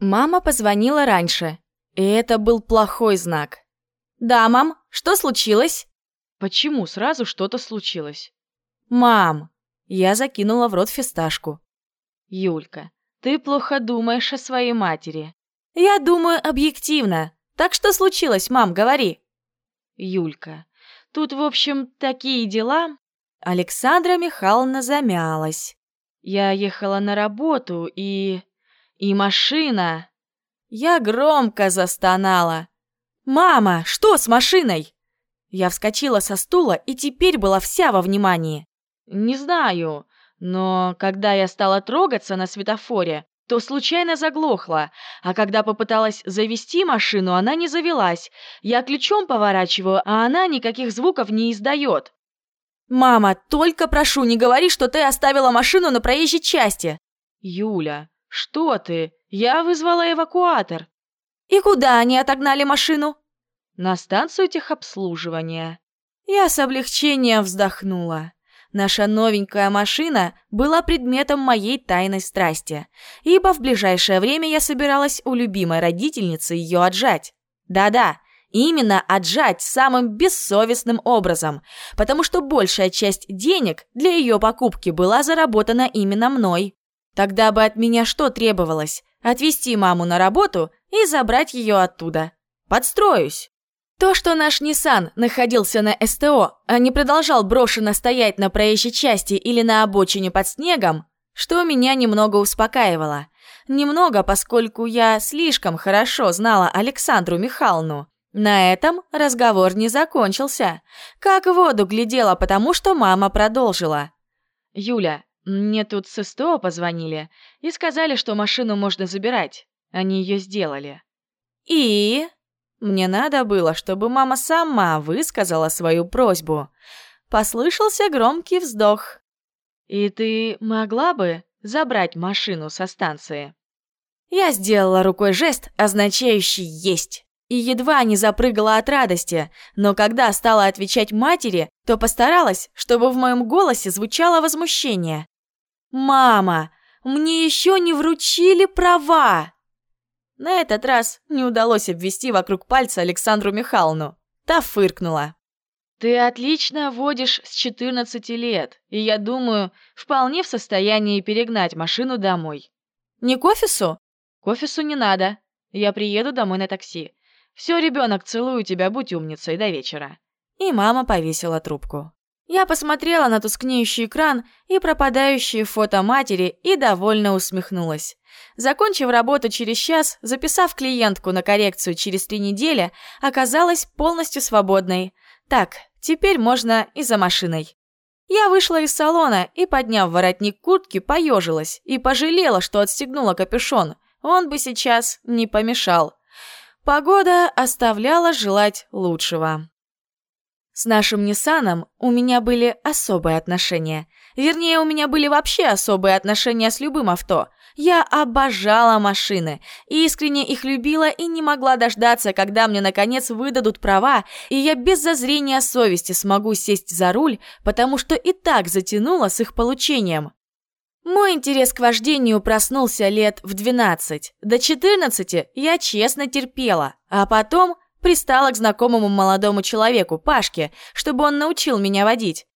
Мама позвонила раньше, и это был плохой знак. «Да, мам, что случилось?» «Почему сразу что-то случилось?» «Мам!» Я закинула в рот фисташку. «Юлька, ты плохо думаешь о своей матери». «Я думаю объективно. Так что случилось, мам, говори?» «Юлька, тут, в общем, такие дела...» Александра Михайловна замялась. «Я ехала на работу, и... и машина...» Я громко застонала. «Мама, что с машиной?» Я вскочила со стула и теперь была вся во внимании. «Не знаю, но когда я стала трогаться на светофоре, то случайно заглохла, а когда попыталась завести машину, она не завелась. Я ключом поворачиваю, а она никаких звуков не издает. «Мама, только прошу, не говори, что ты оставила машину на проезжей части!» «Юля, что ты? Я вызвала эвакуатор». «И куда они отогнали машину?» «На станцию техобслуживания». Я с облегчением вздохнула. Наша новенькая машина была предметом моей тайной страсти, ибо в ближайшее время я собиралась у любимой родительницы ее отжать. Да-да, именно отжать самым бессовестным образом, потому что большая часть денег для ее покупки была заработана именно мной. Тогда бы от меня что требовалось? Отвезти маму на работу и забрать ее оттуда. Подстроюсь. То, что наш Nissan находился на СТО, а не продолжал брошенно стоять на проезжей части или на обочине под снегом, что меня немного успокаивало. Немного, поскольку я слишком хорошо знала Александру Михайловну. На этом разговор не закончился. Как в воду глядела, потому что мама продолжила. «Юля, мне тут с СТО позвонили и сказали, что машину можно забирать. Они ее сделали». «И?» Мне надо было, чтобы мама сама высказала свою просьбу. Послышался громкий вздох. «И ты могла бы забрать машину со станции?» Я сделала рукой жест, означающий «есть». И едва не запрыгала от радости, но когда стала отвечать матери, то постаралась, чтобы в моем голосе звучало возмущение. «Мама, мне еще не вручили права!» На этот раз не удалось обвести вокруг пальца Александру Михайловну. Та фыркнула. «Ты отлично водишь с 14 лет, и, я думаю, вполне в состоянии перегнать машину домой». «Не к офису?» «К офису не надо. Я приеду домой на такси. Все, ребенок, целую тебя, будь умницей до вечера». И мама повесила трубку. Я посмотрела на тускнеющий экран и пропадающие фото матери и довольно усмехнулась. Закончив работу через час, записав клиентку на коррекцию через три недели, оказалась полностью свободной. Так, теперь можно и за машиной. Я вышла из салона и, подняв воротник куртки, поежилась и пожалела, что отстегнула капюшон. Он бы сейчас не помешал. Погода оставляла желать лучшего. С нашим Ниссаном у меня были особые отношения. Вернее, у меня были вообще особые отношения с любым авто. Я обожала машины, искренне их любила и не могла дождаться, когда мне наконец выдадут права, и я без зазрения совести смогу сесть за руль, потому что и так затянула с их получением. Мой интерес к вождению проснулся лет в 12. До 14 я честно терпела, а потом пристала к знакомому молодому человеку, Пашке, чтобы он научил меня водить.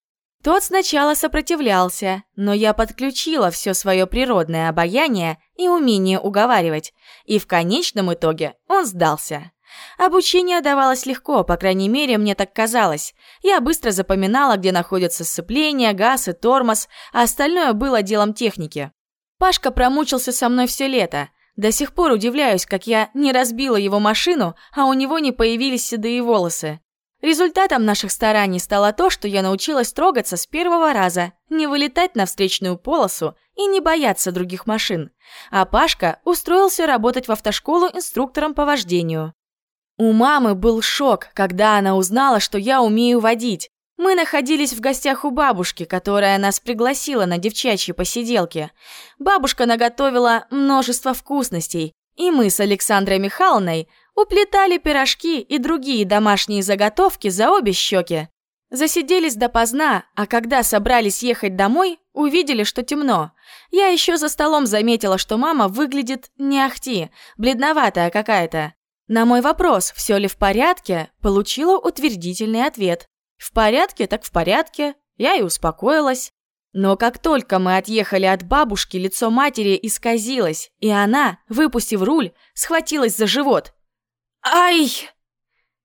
Тот сначала сопротивлялся, но я подключила все свое природное обаяние и умение уговаривать, и в конечном итоге он сдался. Обучение давалось легко, по крайней мере, мне так казалось. Я быстро запоминала, где находятся сцепление, газ и тормоз, а остальное было делом техники. Пашка промучился со мной все лето, до сих пор удивляюсь, как я не разбила его машину, а у него не появились седые волосы. Результатом наших стараний стало то, что я научилась трогаться с первого раза, не вылетать на встречную полосу и не бояться других машин. А Пашка устроился работать в автошколу инструктором по вождению. У мамы был шок, когда она узнала, что я умею водить, мы находились в гостях у бабушки, которая нас пригласила на девчачьи посиделки. Бабушка наготовила множество вкусностей, и мы с Александрой Михайловной уплетали пирожки и другие домашние заготовки за обе щеки. Засиделись допоздна, а когда собрались ехать домой, увидели, что темно. Я еще за столом заметила, что мама выглядит не ахти, бледноватая какая-то. На мой вопрос, все ли в порядке, получила утвердительный ответ. В порядке, так в порядке. Я и успокоилась. Но как только мы отъехали от бабушки, лицо матери исказилось, и она, выпустив руль, схватилась за живот. «Ай!»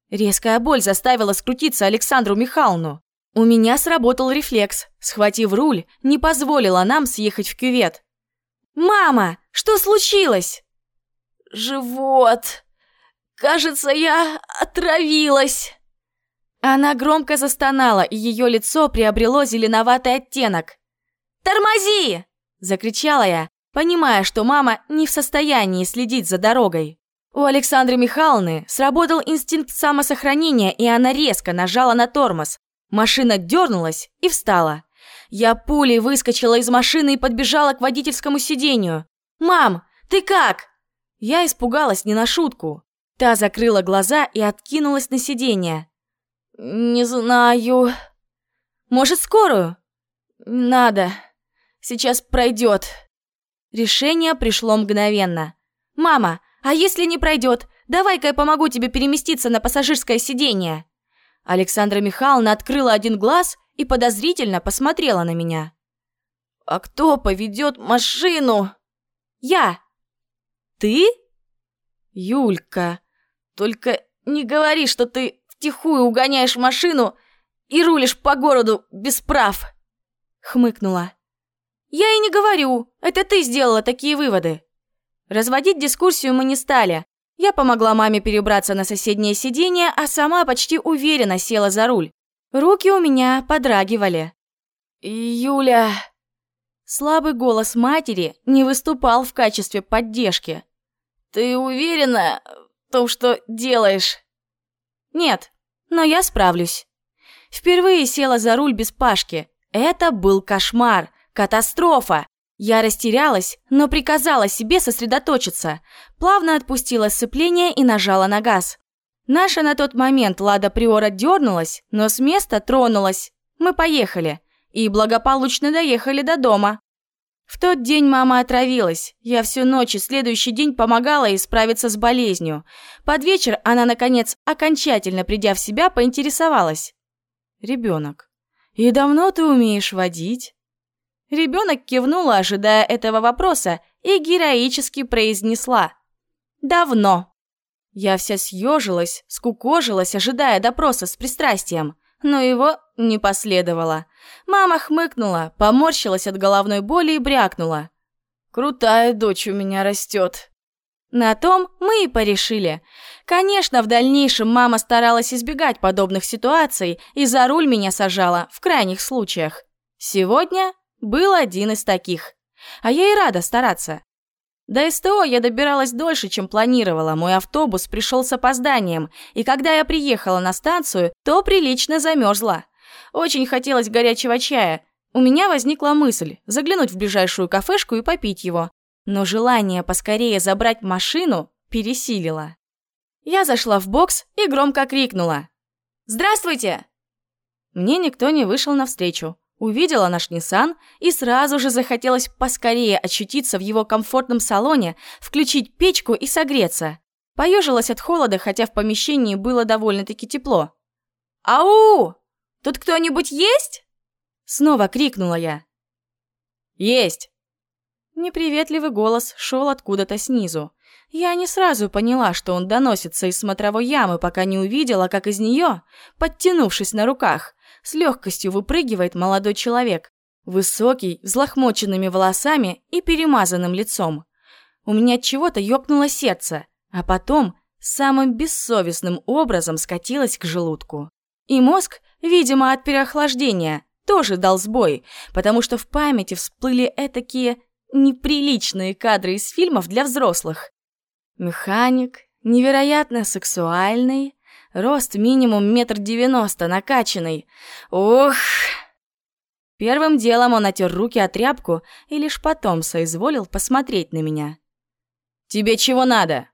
Резкая боль заставила скрутиться Александру Михайловну. У меня сработал рефлекс. Схватив руль, не позволила нам съехать в кювет. «Мама, что случилось?» «Живот. Кажется, я отравилась». Она громко застонала, и ее лицо приобрело зеленоватый оттенок. «Тормози!» – закричала я, понимая, что мама не в состоянии следить за дорогой. У Александры Михайловны сработал инстинкт самосохранения, и она резко нажала на тормоз. Машина дернулась и встала. Я пулей выскочила из машины и подбежала к водительскому сиденью. «Мам, ты как?» Я испугалась не на шутку. Та закрыла глаза и откинулась на сиденье. «Не знаю. Может, скорую?» «Надо. Сейчас пройдет». Решение пришло мгновенно. «Мама, а если не пройдет, давай-ка я помогу тебе переместиться на пассажирское сиденье». Александра Михайловна открыла один глаз и подозрительно посмотрела на меня. «А кто поведет машину?» «Я». «Ты?» «Юлька, только не говори, что ты втихую угоняешь машину и рулишь по городу без прав!» Хмыкнула. «Я и не говорю, это ты сделала такие выводы». Разводить дискуссию мы не стали. Я помогла маме перебраться на соседнее сиденье, а сама почти уверенно села за руль. Руки у меня подрагивали. «Юля...» Слабый голос матери не выступал в качестве поддержки. «Ты уверена в том, что делаешь?» Нет, но я справлюсь. Впервые села за руль без Пашки. Это был кошмар, катастрофа. Я растерялась, но приказала себе сосредоточиться. Плавно отпустила сцепление и нажала на газ. Наша на тот момент Лада Приора дернулась, но с места тронулась. Мы поехали. И благополучно доехали до дома. В тот день мама отравилась. Я всю ночь и следующий день помогала ей справиться с болезнью. Под вечер она, наконец, окончательно придя в себя, поинтересовалась. «Ребенок, и давно ты умеешь водить?» Ребенок кивнула, ожидая этого вопроса, и героически произнесла. «Давно». Я вся съежилась, скукожилась, ожидая допроса с пристрастием но его не последовало. Мама хмыкнула, поморщилась от головной боли и брякнула. «Крутая дочь у меня растет». На том мы и порешили. Конечно, в дальнейшем мама старалась избегать подобных ситуаций и за руль меня сажала в крайних случаях. Сегодня был один из таких. А я и рада стараться. До СТО я добиралась дольше, чем планировала. Мой автобус пришел с опозданием, и когда я приехала на станцию, то прилично замерзла. Очень хотелось горячего чая. У меня возникла мысль заглянуть в ближайшую кафешку и попить его. Но желание поскорее забрать машину пересилило. Я зашла в бокс и громко крикнула. «Здравствуйте!» Мне никто не вышел навстречу. Увидела наш Nissan и сразу же захотелось поскорее очутиться в его комфортном салоне, включить печку и согреться. Поежилась от холода, хотя в помещении было довольно-таки тепло. «Ау! Тут кто-нибудь есть?» Снова крикнула я. «Есть!» Неприветливый голос шел откуда-то снизу. Я не сразу поняла, что он доносится из смотровой ямы, пока не увидела, как из нее, подтянувшись на руках, с легкостью выпрыгивает молодой человек. Высокий, взлохмоченными волосами и перемазанным лицом. У меня чего-то ёкнуло сердце, а потом самым бессовестным образом скатилось к желудку. И мозг, видимо, от переохлаждения, тоже дал сбой, потому что в памяти всплыли этакие неприличные кадры из фильмов для взрослых. Механик, невероятно сексуальный, Рост минимум метр девяносто, накачанный. Ух! Первым делом он отер руки от тряпку и лишь потом соизволил посмотреть на меня. «Тебе чего надо?»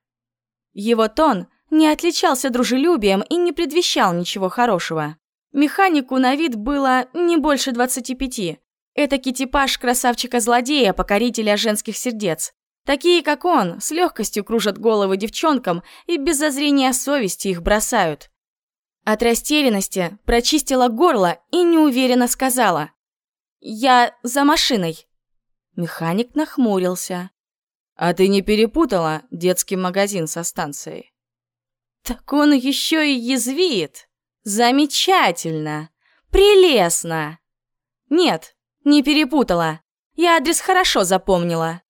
Его тон не отличался дружелюбием и не предвещал ничего хорошего. Механику на вид было не больше двадцати пяти. Это типаж красавчика-злодея, покорителя женских сердец. Такие, как он, с легкостью кружат головы девчонкам и без зазрения совести их бросают. От растерянности прочистила горло и неуверенно сказала. «Я за машиной». Механик нахмурился. «А ты не перепутала детский магазин со станцией?» «Так он еще и язвит! Замечательно! Прелестно!» «Нет, не перепутала. Я адрес хорошо запомнила».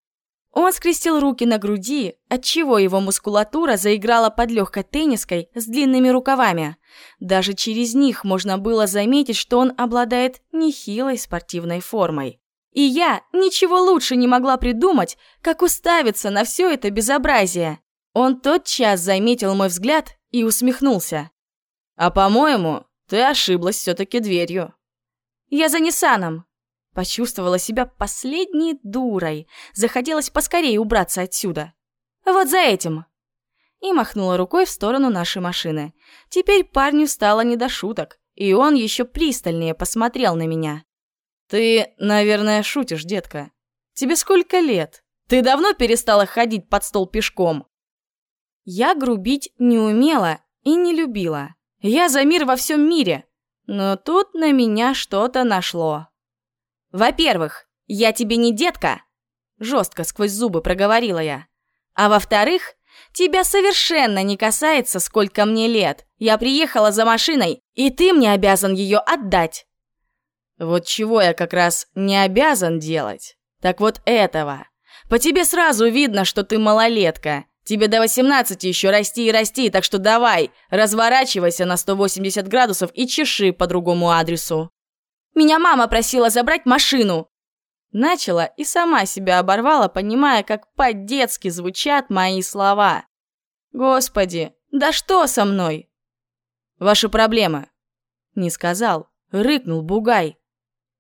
Он скрестил руки на груди, отчего его мускулатура заиграла под легкой тенниской с длинными рукавами. Даже через них можно было заметить, что он обладает нехилой спортивной формой. И я ничего лучше не могла придумать, как уставиться на все это безобразие. Он тотчас заметил мой взгляд и усмехнулся. «А по-моему, ты ошиблась все-таки дверью». «Я за Ниссаном», Почувствовала себя последней дурой. Захотелось поскорее убраться отсюда. Вот за этим. И махнула рукой в сторону нашей машины. Теперь парню стало не до шуток, и он еще пристальнее посмотрел на меня. «Ты, наверное, шутишь, детка. Тебе сколько лет? Ты давно перестала ходить под стол пешком?» Я грубить не умела и не любила. Я за мир во всем мире. Но тут на меня что-то нашло. Во-первых, я тебе не детка, жестко сквозь зубы проговорила я. А во-вторых, тебя совершенно не касается, сколько мне лет. Я приехала за машиной, и ты мне обязан ее отдать. Вот чего я как раз не обязан делать. Так вот этого. По тебе сразу видно, что ты малолетка. Тебе до 18 еще расти и расти, так что давай, разворачивайся на 180 градусов и чеши по другому адресу. Меня мама просила забрать машину!» Начала и сама себя оборвала, понимая, как по-детски звучат мои слова. «Господи, да что со мной?» «Ваши проблемы!» Не сказал, рыкнул Бугай.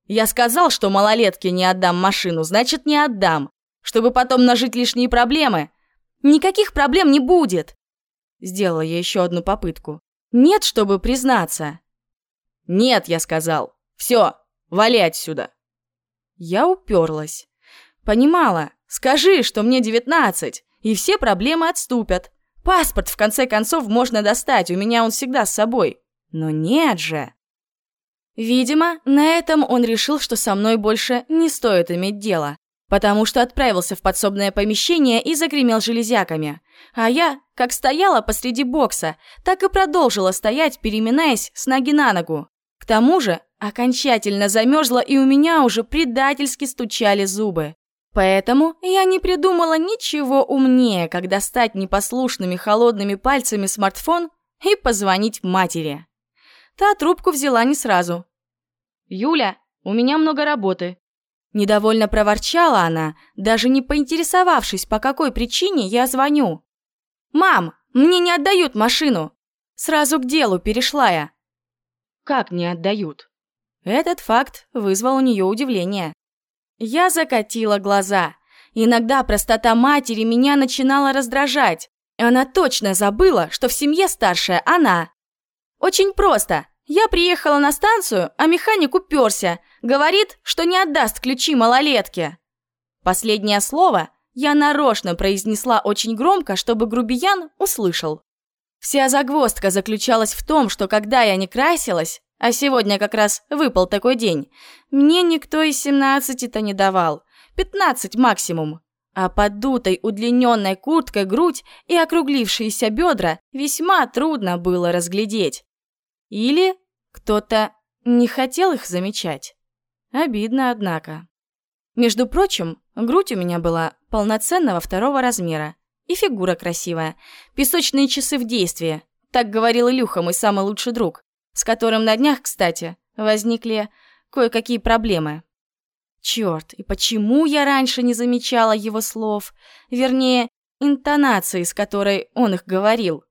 «Я сказал, что малолетке не отдам машину, значит, не отдам. Чтобы потом нажить лишние проблемы. Никаких проблем не будет!» Сделала я еще одну попытку. «Нет, чтобы признаться!» «Нет», я сказал. Все, вали отсюда!» Я уперлась. Понимала, скажи, что мне девятнадцать, и все проблемы отступят. Паспорт, в конце концов, можно достать, у меня он всегда с собой. Но нет же. Видимо, на этом он решил, что со мной больше не стоит иметь дело, потому что отправился в подсобное помещение и загремел железяками. А я, как стояла посреди бокса, так и продолжила стоять, переминаясь с ноги на ногу. К тому же окончательно замерзла, и у меня уже предательски стучали зубы. Поэтому я не придумала ничего умнее, как достать непослушными холодными пальцами смартфон и позвонить матери. Та трубку взяла не сразу. «Юля, у меня много работы». Недовольно проворчала она, даже не поинтересовавшись, по какой причине я звоню. «Мам, мне не отдают машину!» Сразу к делу перешла я. «Как не отдают?» Этот факт вызвал у нее удивление. Я закатила глаза. Иногда простота матери меня начинала раздражать. Она точно забыла, что в семье старшая она. Очень просто. Я приехала на станцию, а механик уперся. Говорит, что не отдаст ключи малолетке. Последнее слово я нарочно произнесла очень громко, чтобы грубиян услышал. Вся загвоздка заключалась в том, что когда я не красилась, а сегодня как раз выпал такой день. Мне никто из семнадцати-то не давал. Пятнадцать максимум. А под дутой удлиненной курткой грудь и округлившиеся бедра весьма трудно было разглядеть. Или кто-то не хотел их замечать. Обидно, однако. Между прочим, грудь у меня была полноценного второго размера. И фигура красивая. Песочные часы в действии. Так говорил Илюха, мой самый лучший друг с которым на днях, кстати, возникли кое-какие проблемы. Черт, и почему я раньше не замечала его слов? Вернее, интонации, с которой он их говорил.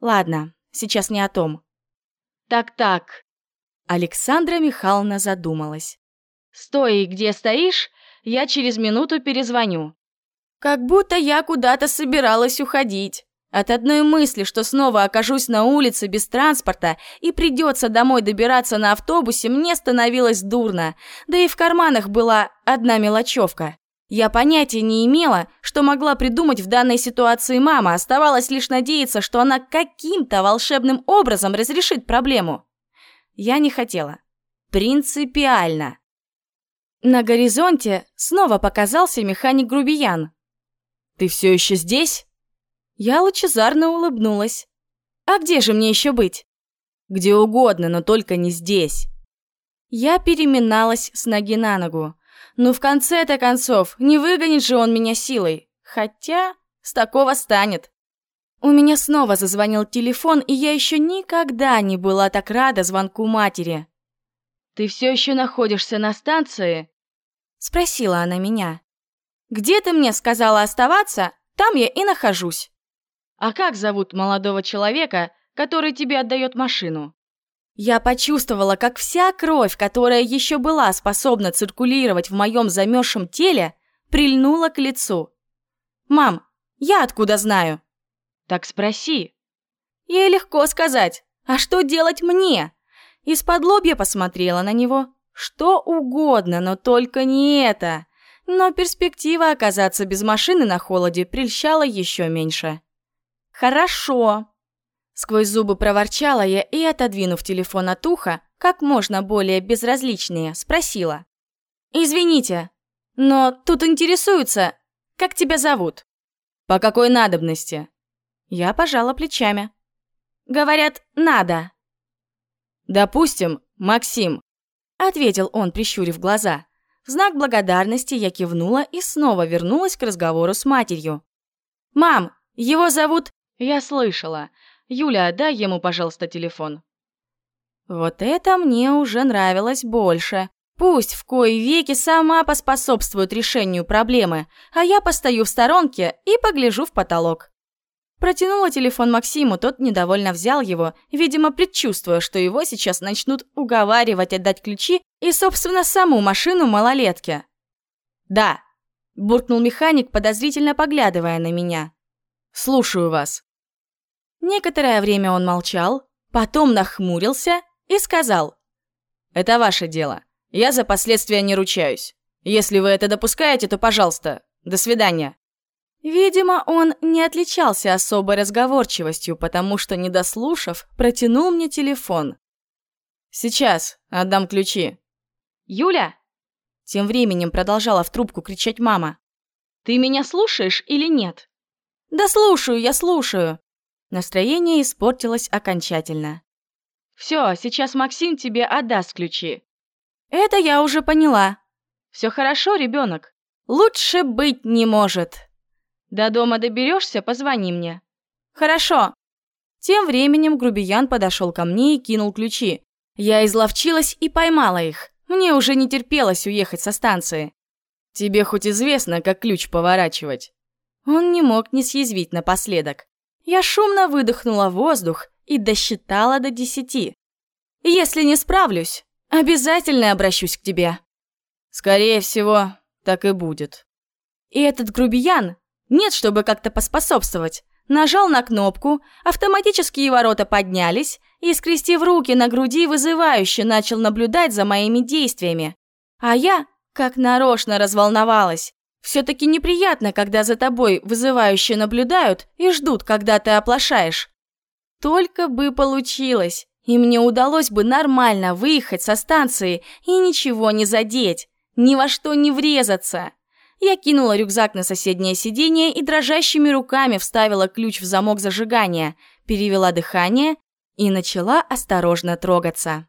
Ладно, сейчас не о том. Так-так. Александра Михайловна задумалась. Стой, где стоишь, я через минуту перезвоню. Как будто я куда-то собиралась уходить. От одной мысли, что снова окажусь на улице без транспорта и придется домой добираться на автобусе, мне становилось дурно. Да и в карманах была одна мелочевка. Я понятия не имела, что могла придумать в данной ситуации мама, оставалось лишь надеяться, что она каким-то волшебным образом разрешит проблему. Я не хотела. Принципиально. На горизонте снова показался механик-грубиян. «Ты все еще здесь?» Я лучезарно улыбнулась. «А где же мне еще быть?» «Где угодно, но только не здесь». Я переминалась с ноги на ногу. Ну, в конце-то концов, не выгонит же он меня силой. Хотя, с такого станет. У меня снова зазвонил телефон, и я еще никогда не была так рада звонку матери. «Ты все еще находишься на станции?» Спросила она меня. «Где ты мне сказала оставаться, там я и нахожусь». А как зовут молодого человека, который тебе отдает машину? Я почувствовала, как вся кровь, которая еще была способна циркулировать в моем замерзшем теле, прильнула к лицу. «Мам, я откуда знаю?» «Так спроси». Ей легко сказать. А что делать мне? Из-под лобья посмотрела на него. Что угодно, но только не это. Но перспектива оказаться без машины на холоде прельщала еще меньше. «Хорошо!» Сквозь зубы проворчала я и, отодвинув телефон от уха, как можно более безразличнее, спросила. «Извините, но тут интересуются, как тебя зовут?» «По какой надобности?» Я пожала плечами. «Говорят, надо». «Допустим, Максим», — ответил он, прищурив глаза. В знак благодарности я кивнула и снова вернулась к разговору с матерью. «Мам, его зовут «Я слышала. Юля, дай ему, пожалуйста, телефон». Вот это мне уже нравилось больше. Пусть в кои веки сама поспособствует решению проблемы, а я постою в сторонке и погляжу в потолок. Протянула телефон Максиму, тот недовольно взял его, видимо, предчувствуя, что его сейчас начнут уговаривать отдать ключи и, собственно, саму машину малолетки. «Да», – буркнул механик, подозрительно поглядывая на меня. «Слушаю вас». Некоторое время он молчал, потом нахмурился и сказал. «Это ваше дело. Я за последствия не ручаюсь. Если вы это допускаете, то, пожалуйста, до свидания». Видимо, он не отличался особой разговорчивостью, потому что, не дослушав, протянул мне телефон. «Сейчас отдам ключи». «Юля!» Тем временем продолжала в трубку кричать мама. «Ты меня слушаешь или нет?» «Да слушаю, я слушаю!» Настроение испортилось окончательно. «Все, сейчас Максим тебе отдаст ключи». «Это я уже поняла». «Все хорошо, ребенок?» «Лучше быть не может». «До дома доберешься, позвони мне». «Хорошо». Тем временем грубиян подошел ко мне и кинул ключи. Я изловчилась и поймала их. Мне уже не терпелось уехать со станции. «Тебе хоть известно, как ключ поворачивать?» Он не мог не съязвить напоследок. Я шумно выдохнула воздух и досчитала до десяти. «Если не справлюсь, обязательно обращусь к тебе». «Скорее всего, так и будет». И этот грубиян, нет, чтобы как-то поспособствовать, нажал на кнопку, автоматические ворота поднялись и, скрестив руки на груди, вызывающе начал наблюдать за моими действиями. А я, как нарочно, разволновалась. Все-таки неприятно, когда за тобой вызывающе наблюдают и ждут, когда ты оплошаешь. Только бы получилось, и мне удалось бы нормально выехать со станции и ничего не задеть, ни во что не врезаться. Я кинула рюкзак на соседнее сиденье и дрожащими руками вставила ключ в замок зажигания, перевела дыхание и начала осторожно трогаться.